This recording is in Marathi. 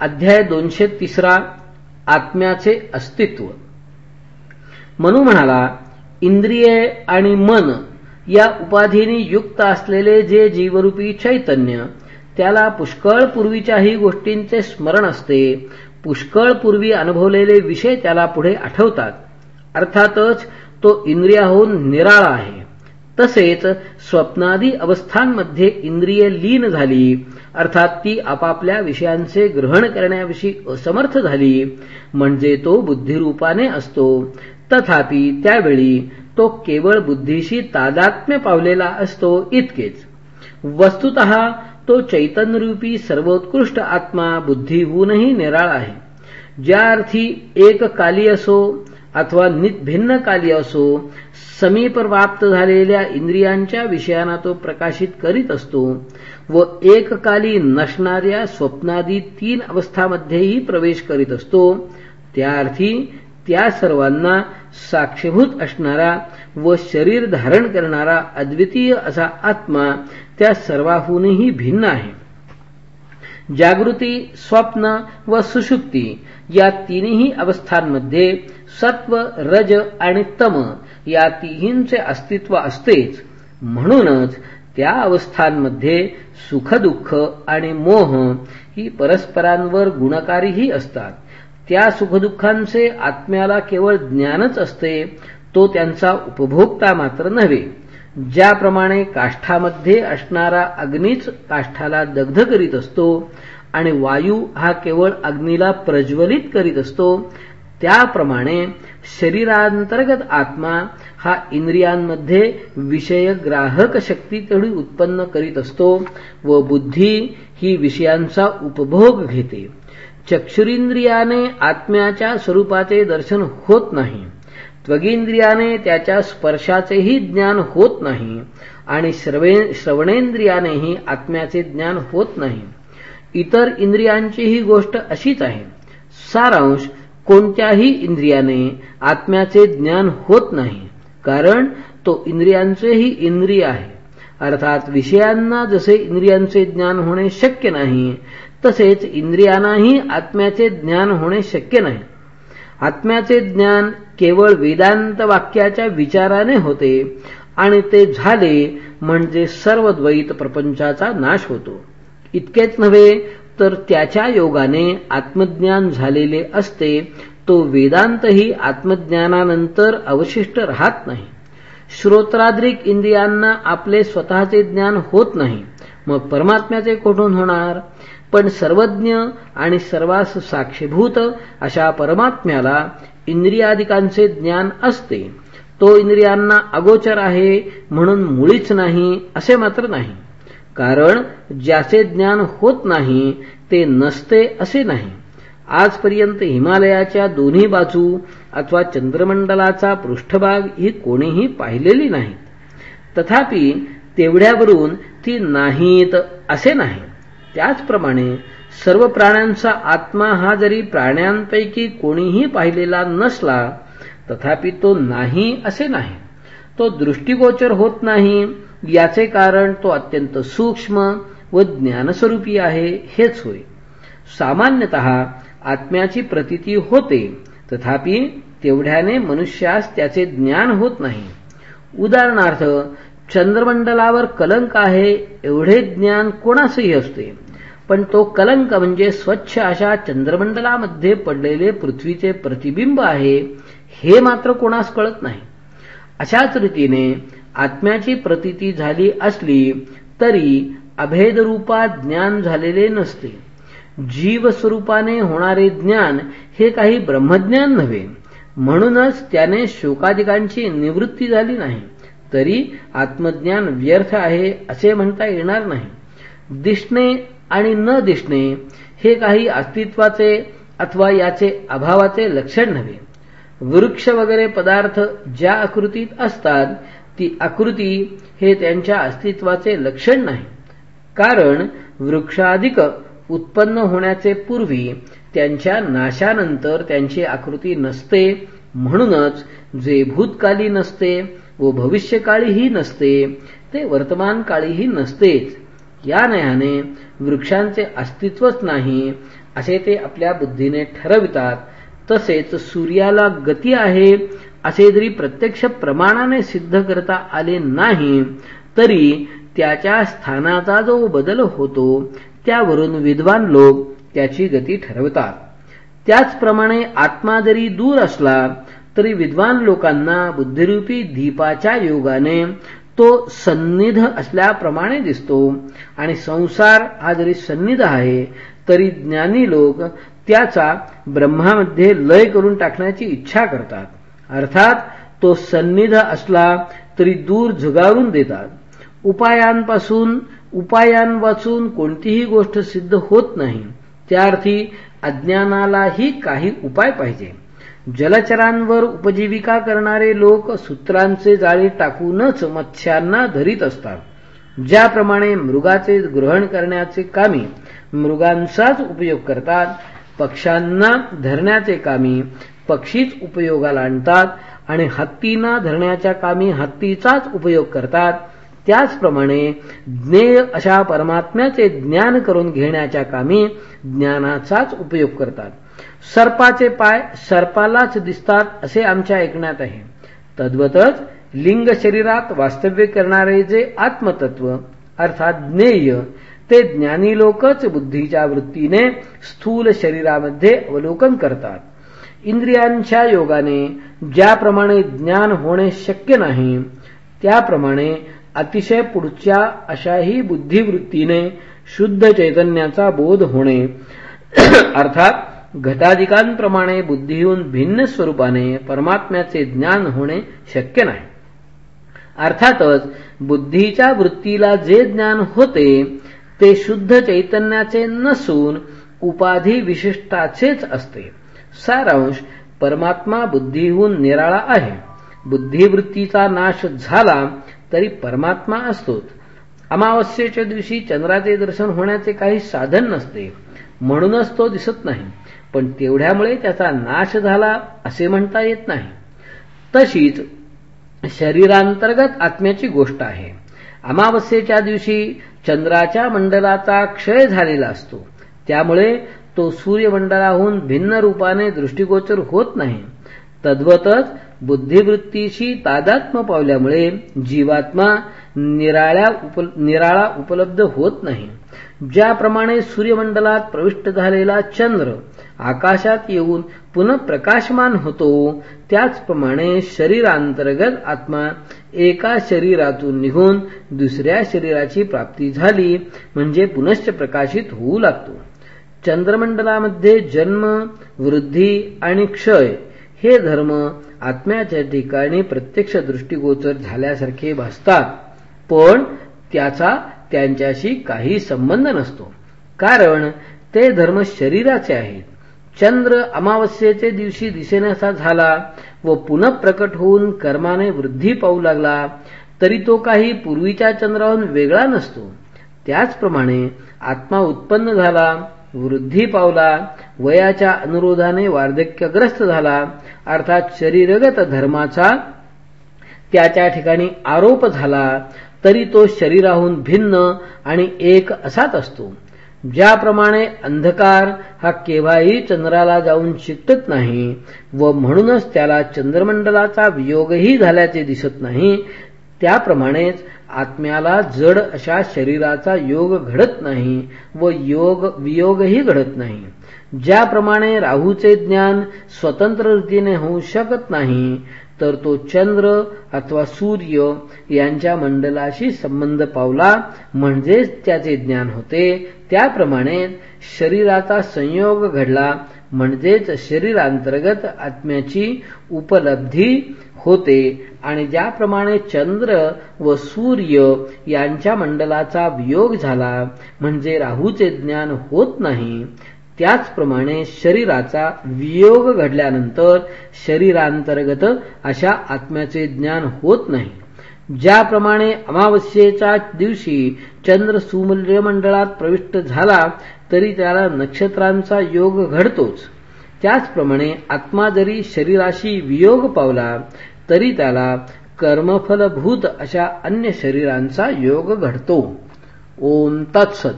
अध्याय दोनशे तिसरा आत्म्याचे अस्तित्व. मनू म्हणाला इंद्रिये आणि मन या उपाधीनी युक्त असलेले जे जीवरूपी चैतन्य त्याला पुष्कळ पूर्वीच्याही गोष्टींचे स्मरण असते पुष्कळ पूर्वी अनुभवलेले विषय त्याला पुढे आठवतात. अर्थातच तो इंद्रियाहून निराळा आहे. तसेच स्वप्नादी अवस्थांमध्ये इंद्रिय लीन झाली अर्थात ती आपापल्या विषयांचे ग्रहण करण्याविषयी असमर्थ झाली म्हणजे तो बुद्धिरूपाने असतो. तथापि त्यावेळी तो केवळ बुद्धीशी तादात्म्य पावलेला असतो इतकेच. वस्तुत तो चैतन्यरूपी सर्वोत्कृष्ट आत्मा बुद्धीहूनही निराळ आहे. ज्या अर्थी एक काली असो अथवा भिन्न काली असो समीप प्राप्त झालेल्या इंद्रियांच्या विषयांना तो प्रकाशित करीत असतो व एककाली नसणाऱ्या स्वप्नादी तीन अवस्थामध्येही प्रवेश करीत असतो. त्या अर्थी त्या सर्वांना साक्षीभूत असणारा व शरीर धारण करणारा अद्वितीय असा आत्मा त्या सर्वाहूनही भिन्न आहे. जागृती स्वप्न व सुषुप्ती या तिन्ही अवस्थांमध्ये सत्व रज आणि तम या तिहींचे अस्तित्व असतेच. म्हणूनच त्या अवस्थांमध्ये सुखदुःख आणि मोह ही परस्परांवर गुणकारीही असतात. त्या सुखदुःखांचे आत्म्याला केवळ ज्ञानच असते तो त्यांचा उपभोक्ता मात्र नव्हे. ज्याप्रमाणे काष्ठामध्ये असणारा अग्नीच काष्ठाला दग्ध करीत असतो आणि वायू हा केवळ अग्नीला प्रज्वलित करीत असतो त्याप्रमाणे शरीरांतर्गत आत्मा हा इंद्रियांमध्ये विषय ग्राहक शक्ती तेवढी उत्पन्न करीत असतो व बुद्धी ही विषयांचा उपभोग घेते. चक्षुरिंद्रियाने आत्म्याच्या स्वरूपाचे दर्शन होत नाही. त्वगेंद्रियाने त्याच्या स्पर्शाचेही ज्ञान होत नाही आणि श्रवणेंद्रियानेही आत्म्याचे ज्ञान होत नाही. इतर इंद्रियांची ही गोष्ट अशीच आहे. सारांश कोणत्याही इंद्रियाने आत्म्याचे ज्ञान होत नाही कारण तो इंद्रियांचेही इंद्रिय आहे. अर्थात विषयांना जसे इंद्रियांचे ज्ञान होणे शक्य नाही तसेच इंद्रियांनाही आत्म्याचे ज्ञान होणे शक्य नाही. आत्म्याचे ज्ञान केवळ वेदांत वाक्याच्या विचाराने होते आणि ते झाले म्हणजे सर्व द्वैत प्रपंचाचा नाश होतो. इतकेच नव्हे तर त्याच्या योगाने आत्मज्ञान झालेले असते तो वेदांतही आत्मज्ञानानंतर अवशिष्ट राहत नाही. श्रोत्राद्रिक इंद्रियांना आपले स्वतःचे ज्ञान होत नाही. मग परमात्म्याचे कोठून होणार? पण सर्वज्ञ आणि सर्वास साक्षीभूत अशा परमात्म्याला इंद्रियादिकांचे ज्ञान असते. तो इंद्रियांना अगोचर आहे म्हणून मुळीच नाही असे मात्र नाही. कारण ज्याचे ज्ञान होत नाही ते नसते असे नाही. आजपर्यंत हिमालयाच्या दोन्ही बाजू अथवा चंद्रमंडलाचा पृष्ठभाग ही कोणीही पाहिलेली नाही तथापि तेवढ्यावरून ती नाहीत असे नाही. त्याचप्रमाणे सर्व प्राण्यांचा आत्मा हा जरी प्राण्यांपैकी कोणीही पाहिलेला नसला तथापि तो नाही असे नाही. तो दृष्टीगोचर होत नाही याचे कारण तो अत्यंत सूक्ष्म व ज्ञानस्वरूपी आहे हेच होय. सामान्यतः आत्म्याची प्रतीती होते तथापि तेवढ्याने मनुष्यास त्याचे ज्ञान होत नाही. उदाहरणार्थ चंद्रमंडलावर कलंक आहे एवढे ज्ञान कोणासही असते. पण तो कलंक म्हणजे स्वच्छ अशा चंद्रमंडलामध्ये पडलेले पृथ्वीचे प्रतिबिंब आहे हे मात्र कोणास कळत नाही. अशाच रीतीने आत्म्याची प्रतीती झाली असली तरी अभेदरूपात ज्ञान झालेले नसते. जीव स्वरूपाने होणारे ज्ञान हे काही ब्रह्मज्ञान नव्हे. म्हणूनच त्याने शोकादिकांची निवृत्ती झाली नाही. तरी आत्मज्ञान व्यर्थ आहे असे म्हणता येणार नाही. दिसणे आणि न दिसणे हे काही अस्तित्वाचे अथवा याचे अभावाचे लक्षण नव्हे. वृक्ष वगैरे पदार्थ ज्या आकृतीत असतात ती आकृती हे त्यांच्या अस्तित्वाचे लक्षण नाही. कारण वृक्षाधिक उत्पन्न होण्याचे पूर्वी त्यांच्या नाशानंतर त्यांची आकृती नसते म्हणूनच जे भूतकाली नसते व भविष्यकाळीही नसते ते वर्तमान काळीही नसतेच. या नयाने वृक्षांचे अस्तित्वच नाही असे ते आपल्या बुद्धीने ठरवितात. तसेच सूर्याला गती आहे असे जरी प्रत्यक्ष प्रमाणाने सिद्ध करता आले नाही तरी त्याच्या स्थानाचा जो बदल होतो त्यावरून विद्वान लोक त्याची गती ठरवतात. त्याचप्रमाणे आत्मा जरी दूर असला तरी विद्वान लोकांना बुद्धिरूपी दीपाच्या योगाने तो सन्निध असल्याप्रमाणे दिसतो. आणि संसार हा जरी सन्निध आहे तरी ज्ञानी लोक त्याचा ब्रह्मामध्ये लय करून टाकण्याची इच्छा करतात. अर्थात तो सन्निध असला तरी दूर झुगारून देतात. उपायांपासून उपायां वाचून कोणतीही गोष्ट सिद्ध होत नाही. त्या अर्थी अज्ञानालाही काही उपाय पाहिजे. जलचरांवर उपजीविका करणारे लोक सूत्रांचे जाळे टाकूनच मत्स्यांना धरीत असतात. ज्याप्रमाणे मृगाचे ग्रहण करण्याचे कामी मृगांचाच उपयोग करतात पक्ष्यांना धरण्याचे कामी पक्षीच उपयोगाला आणतात आणि हत्तींना धरण्याच्या कामी हत्तीचाच उपयोग करतात. त्याचप्रमाणे ज्ञेय अशा परमात्म्याचे ज्ञान करून घेण्याच्या कामी ज्ञानाचाच उपयोग करतात. सर्पाचे पाय सर्पालाच दिसतात असे आमच्या ऐकण्यात आहे. तद्वतच लिंग शरीरात वास्तव्य करणारे जे आत्मतत्व अर्थात ज्ञेय ते ज्ञानी लोकच बुद्धीच्या वृत्तीने स्थूल शरीरामध्ये अवलोकन करतात. इंद्रियांच्या योगाने ज्याप्रमाणे ज्ञान होणे शक्य नाही त्याप्रमाणे अतिशय पुढच्या अशाही बुद्धिवृत्तीने शुद्ध चैतन्याचा बोध होणे अर्थात घटाधिकांप्रमाणे बुद्धीहून भिन्न स्वरूपाने परमात्म्याचे ज्ञान होणे शक्य नाही. अर्थातच बुद्धीच्या वृत्तीला जे ज्ञान होते ते शुद्ध चैतन्याचे नसून उपाधी विशिष्टाचेच असते. सारांश परमात्मा बुद्धीहून निराळा आहे. बुद्धिवृत्तीचा नाश झाला तरी परमात्मा असतोच. अमावस्येच्या दिवशी चंद्राचे दर्शन होण्याचे काही साधन नसते म्हणूनच तो दिसत नाही. पण तेवढ्यामुळे त्याचा नाश झाला असे म्हणता येत नाही. तशीच शरीरांतर्गत आत्म्याची गोष्ट आहे. अमावस्येच्या दिवशी चंद्राच्या मंडलाचा क्षय झालेला असतो. त्यामुळे तो सूर्यमंडळाहून भिन्न रूपाने दृष्टिगोचर होत नाही. तद्वतच बुद्धिवृत्तीशी तादात्म पावल्यामुळे जीवात्मा निराळ्या उप निराळा उपलब्ध होत नाही. ज्याप्रमाणे सूर्यमंडलात प्रविष्ट झालेला चंद्र आकाशात येऊन पुनः प्रकाशमान होतो त्याचप्रमाणे शरीरांतर्गत आत्मा एका शरीरातून निघून दुसऱ्या शरीराची प्राप्ती झाली म्हणजे पुनश्च प्रकाशित होऊ लागतो. चंद्रमंडलामध्ये जन्म वृद्धी आणि क्षय हे धर्म आत्म्याच्या ठिकाणी प्रत्यक्ष दृष्टीगोचर झाल्यासारखे भासतात. पण त्याचा त्यांच्याशी काही संबंध नसतो. कारण ते धर्म शरीराचे आहेत. चंद्र अमावस्येचे दिवशी दिसेनासा झाला व पुनः प्रकट होऊन कर्माने वृद्धी पाहू लागला तरी तो काही पूर्वीच्या चंद्राहून वेगळा नसतो. त्याचप्रमाणे आत्मा उत्पन्न झाला वृद्धी पावला वयाच्या अनुरोधाने वार्धक्यग्रस्त झाला अर्थात शरीरगत धर्माचा त्याच्या ठिकाणी आरोप झाला तरी तो शरीराहून भिन्न आणि एक असाच असतो. ज्याप्रमाणे अंधकार हा केव्हाही चंद्राला जाऊन चिकटत नाही व म्हणूनच त्याला चंद्रमंडलाचा वियोगही झाल्याचे दिसत नाही त्याप्रमाणेच आत्म्याला जड अशा शरीराचा योग घडत नाही व योग वियोगही घडत नाही. ज्याप्रमाणे राहूचे ज्ञान स्वतंत्र रीतीने होऊ शकत नाही तर तो चंद्र अथवा सूर्य यांच्या मंडलाशी संबंध पावला. म्हणजेच त्याचे ज्ञान होते. त्याप्रमाणे शरीराचा संयोग घडला. म्हणजेच शरीरांतर्गत आत्म्याची उपलब्धी होते. आणि ज्याप्रमाणे चंद्र व सूर्य यांच्या मंडलाचा वियोग झाला म्हणजे राहूचे ज्ञान होत नाही त्याचप्रमाणे शरीराचा वियोग घडल्यानंतर शरीरांतर्गत अशा आत्म्याचे ज्ञान होत नाही. ज्याप्रमाणे अमावस्येच्या दिवशी चंद्र सुमूल्यमंडळात प्रविष्ट झाला तरी त्याला नक्षत्रांचा योग घडतोच. त्याचप्रमाणे आत्मा जरी शरीराशी वियोग पावला तरी त्याला कर्मफलभूत अशा अन्य शरीरांचा योग घडतो. ओम तत्सत.